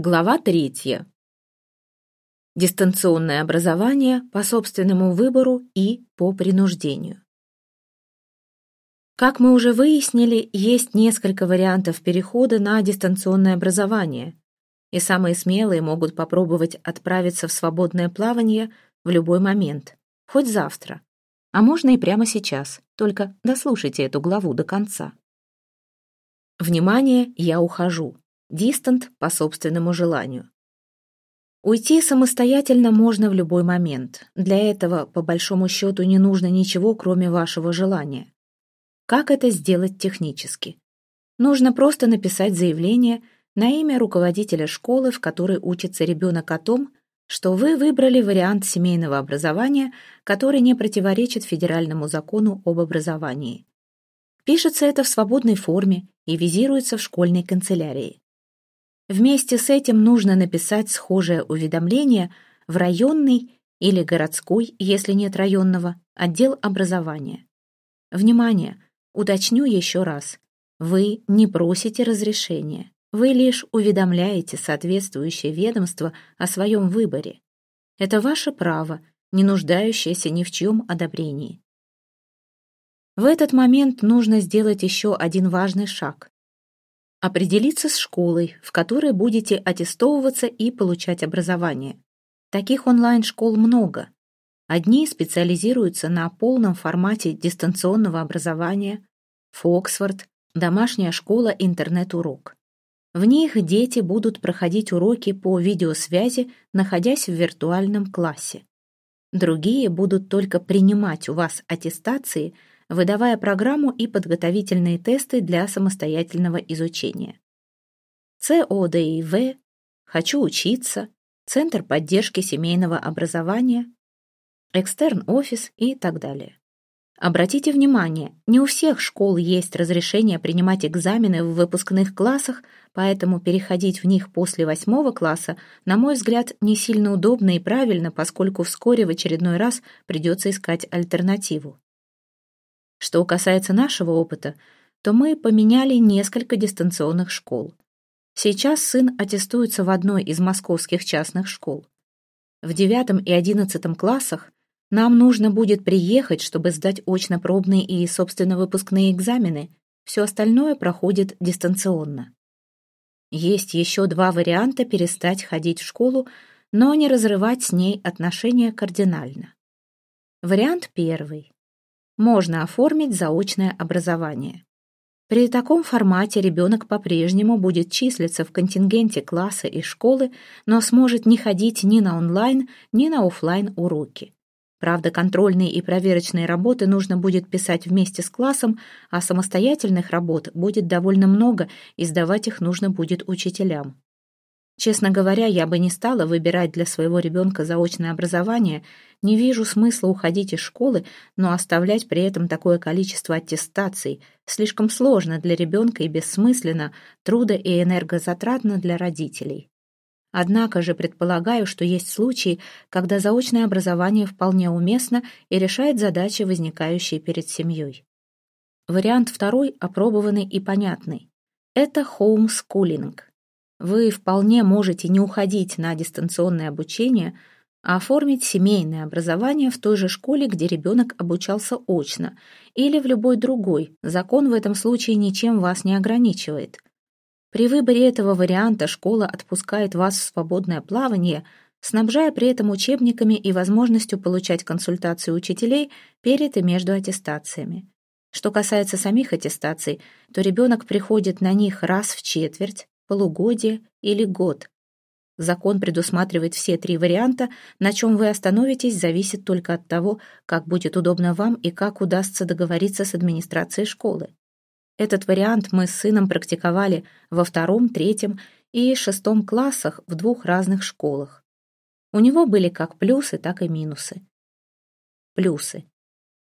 Глава третья. Дистанционное образование по собственному выбору и по принуждению. Как мы уже выяснили, есть несколько вариантов перехода на дистанционное образование, и самые смелые могут попробовать отправиться в свободное плавание в любой момент, хоть завтра, а можно и прямо сейчас, только дослушайте эту главу до конца. Внимание, я ухожу. Дистант по собственному желанию. Уйти самостоятельно можно в любой момент. Для этого, по большому счету, не нужно ничего, кроме вашего желания. Как это сделать технически? Нужно просто написать заявление на имя руководителя школы, в которой учится ребенок о том, что вы выбрали вариант семейного образования, который не противоречит федеральному закону об образовании. Пишется это в свободной форме и визируется в школьной канцелярии. Вместе с этим нужно написать схожее уведомление в районный или городской, если нет районного, отдел образования. Внимание! Уточню еще раз. Вы не просите разрешения. Вы лишь уведомляете соответствующее ведомство о своем выборе. Это ваше право, не нуждающееся ни в чьем одобрении. В этот момент нужно сделать еще один важный шаг. Определиться с школой, в которой будете аттестовываться и получать образование. Таких онлайн-школ много. Одни специализируются на полном формате дистанционного образования, Фоксфорд, домашняя школа интернет-урок. В них дети будут проходить уроки по видеосвязи, находясь в виртуальном классе. Другие будут только принимать у вас аттестации – выдавая программу и подготовительные тесты для самостоятельного изучения. ЦОДИВ, «Хочу учиться», Центр поддержки семейного образования, Экстерн-офис и так далее. Обратите внимание, не у всех школ есть разрешение принимать экзамены в выпускных классах, поэтому переходить в них после восьмого класса, на мой взгляд, не сильно удобно и правильно, поскольку вскоре в очередной раз придется искать альтернативу. Что касается нашего опыта, то мы поменяли несколько дистанционных школ. Сейчас сын аттестуется в одной из московских частных школ. В девятом и одиннадцатом классах нам нужно будет приехать, чтобы сдать очно-пробные и, собственно, выпускные экзамены. Все остальное проходит дистанционно. Есть еще два варианта перестать ходить в школу, но не разрывать с ней отношения кардинально. Вариант первый можно оформить заочное образование. При таком формате ребенок по-прежнему будет числиться в контингенте класса и школы, но сможет не ходить ни на онлайн, ни на офлайн уроки. Правда, контрольные и проверочные работы нужно будет писать вместе с классом, а самостоятельных работ будет довольно много, и сдавать их нужно будет учителям. Честно говоря, я бы не стала выбирать для своего ребенка заочное образование, не вижу смысла уходить из школы, но оставлять при этом такое количество аттестаций слишком сложно для ребенка и бессмысленно, трудо и энергозатратно для родителей. Однако же предполагаю, что есть случаи, когда заочное образование вполне уместно и решает задачи, возникающие перед семьей. Вариант второй опробованный и понятный. Это хоумскулинг. Вы вполне можете не уходить на дистанционное обучение, а оформить семейное образование в той же школе, где ребенок обучался очно, или в любой другой. Закон в этом случае ничем вас не ограничивает. При выборе этого варианта школа отпускает вас в свободное плавание, снабжая при этом учебниками и возможностью получать консультации учителей перед и между аттестациями. Что касается самих аттестаций, то ребенок приходит на них раз в четверть, полугодие или год. Закон предусматривает все три варианта, на чем вы остановитесь, зависит только от того, как будет удобно вам и как удастся договориться с администрацией школы. Этот вариант мы с сыном практиковали во втором, третьем и шестом классах в двух разных школах. У него были как плюсы, так и минусы. Плюсы.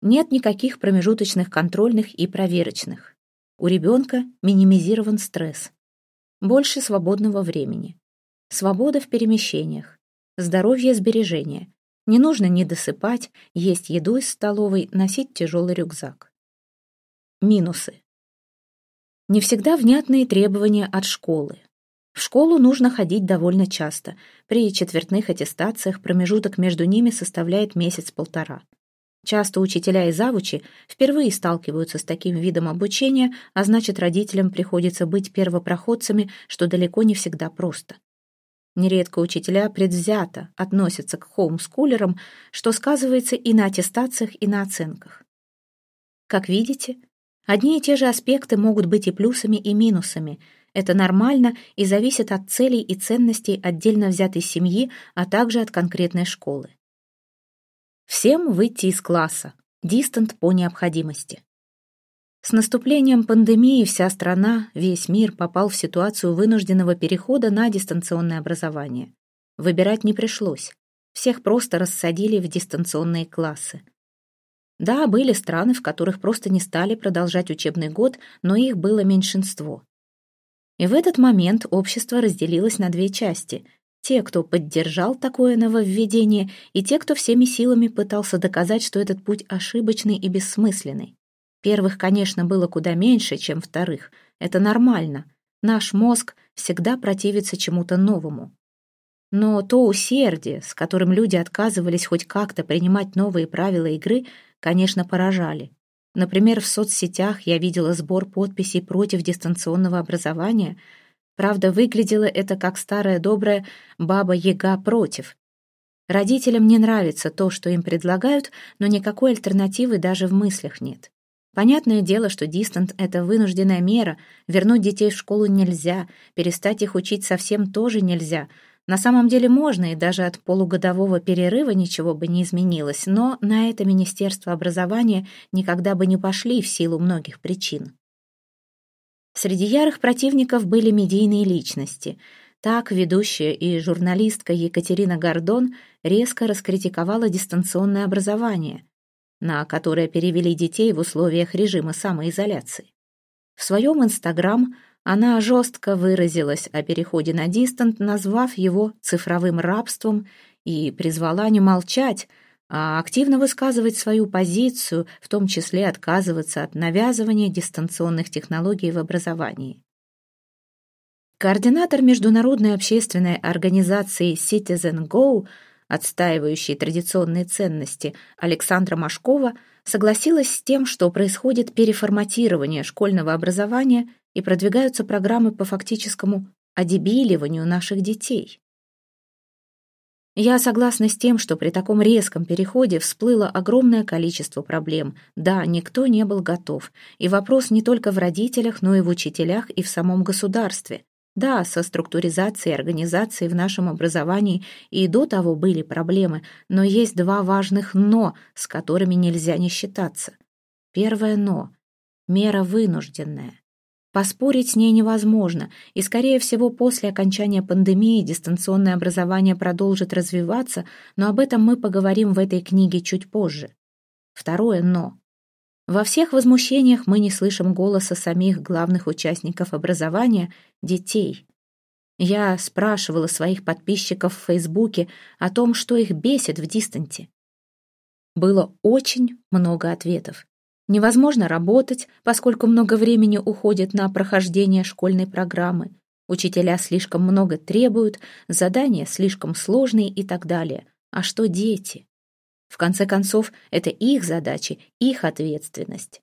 Нет никаких промежуточных контрольных и проверочных. У ребенка минимизирован стресс больше свободного времени. Свобода в перемещениях. Здоровье сбережения. Не нужно не досыпать, есть еду из столовой, носить тяжелый рюкзак. Минусы. Не всегда внятные требования от школы. В школу нужно ходить довольно часто. При четвертных аттестациях промежуток между ними составляет месяц-полтора. Часто учителя и завучи впервые сталкиваются с таким видом обучения, а значит, родителям приходится быть первопроходцами, что далеко не всегда просто. Нередко учителя предвзято относятся к хоумскулерам, что сказывается и на аттестациях, и на оценках. Как видите, одни и те же аспекты могут быть и плюсами, и минусами. Это нормально и зависит от целей и ценностей отдельно взятой семьи, а также от конкретной школы. Всем выйти из класса. Дистант по необходимости. С наступлением пандемии вся страна, весь мир попал в ситуацию вынужденного перехода на дистанционное образование. Выбирать не пришлось. Всех просто рассадили в дистанционные классы. Да, были страны, в которых просто не стали продолжать учебный год, но их было меньшинство. И в этот момент общество разделилось на две части – те, кто поддержал такое нововведение, и те, кто всеми силами пытался доказать, что этот путь ошибочный и бессмысленный. Первых, конечно, было куда меньше, чем вторых. Это нормально. Наш мозг всегда противится чему-то новому. Но то усердие, с которым люди отказывались хоть как-то принимать новые правила игры, конечно, поражали. Например, в соцсетях я видела сбор подписей против дистанционного образования – Правда, выглядело это как старая добрая баба-яга против. Родителям не нравится то, что им предлагают, но никакой альтернативы даже в мыслях нет. Понятное дело, что дистант — это вынужденная мера, вернуть детей в школу нельзя, перестать их учить совсем тоже нельзя. На самом деле можно, и даже от полугодового перерыва ничего бы не изменилось, но на это Министерство образования никогда бы не пошли в силу многих причин. Среди ярых противников были медийные личности. Так ведущая и журналистка Екатерина Гордон резко раскритиковала дистанционное образование, на которое перевели детей в условиях режима самоизоляции. В своем Инстаграм она жестко выразилась о переходе на дистант, назвав его цифровым рабством и призвала не молчать, а активно высказывать свою позицию, в том числе отказываться от навязывания дистанционных технологий в образовании. Координатор международной общественной организации Citizen Go, отстаивающей традиционные ценности, Александра Машкова, согласилась с тем, что происходит переформатирование школьного образования и продвигаются программы по фактическому одебиливанию наших детей. Я согласна с тем, что при таком резком переходе всплыло огромное количество проблем. Да, никто не был готов. И вопрос не только в родителях, но и в учителях и в самом государстве. Да, со структуризацией организации в нашем образовании и до того были проблемы, но есть два важных «но», с которыми нельзя не считаться. Первое «но» — мера вынужденная. Поспорить с ней невозможно, и, скорее всего, после окончания пандемии дистанционное образование продолжит развиваться, но об этом мы поговорим в этой книге чуть позже. Второе «но». Во всех возмущениях мы не слышим голоса самих главных участников образования — детей. Я спрашивала своих подписчиков в Фейсбуке о том, что их бесит в дистанте. Было очень много ответов. Невозможно работать, поскольку много времени уходит на прохождение школьной программы. Учителя слишком много требуют, задания слишком сложные и так далее. А что дети? В конце концов, это их задачи, их ответственность.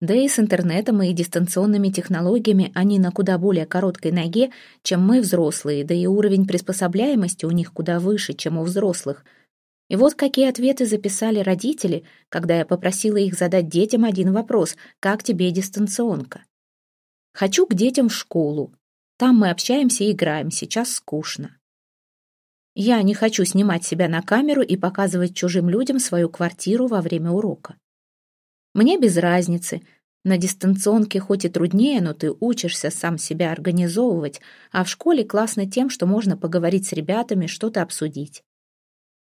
Да и с интернетом и дистанционными технологиями они на куда более короткой ноге, чем мы, взрослые, да и уровень приспособляемости у них куда выше, чем у взрослых – и вот какие ответы записали родители, когда я попросила их задать детям один вопрос «Как тебе дистанционка?». «Хочу к детям в школу. Там мы общаемся и играем, сейчас скучно». Я не хочу снимать себя на камеру и показывать чужим людям свою квартиру во время урока. Мне без разницы. На дистанционке хоть и труднее, но ты учишься сам себя организовывать, а в школе классно тем, что можно поговорить с ребятами, что-то обсудить.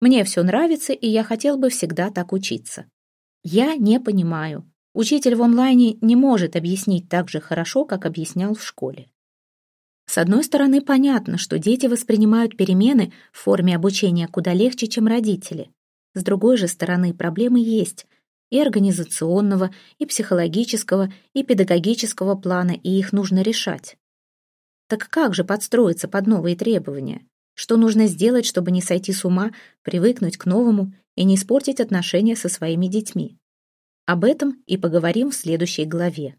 Мне все нравится, и я хотел бы всегда так учиться. Я не понимаю. Учитель в онлайне не может объяснить так же хорошо, как объяснял в школе. С одной стороны, понятно, что дети воспринимают перемены в форме обучения куда легче, чем родители. С другой же стороны, проблемы есть и организационного, и психологического, и педагогического плана, и их нужно решать. Так как же подстроиться под новые требования? Что нужно сделать, чтобы не сойти с ума, привыкнуть к новому и не испортить отношения со своими детьми? Об этом и поговорим в следующей главе.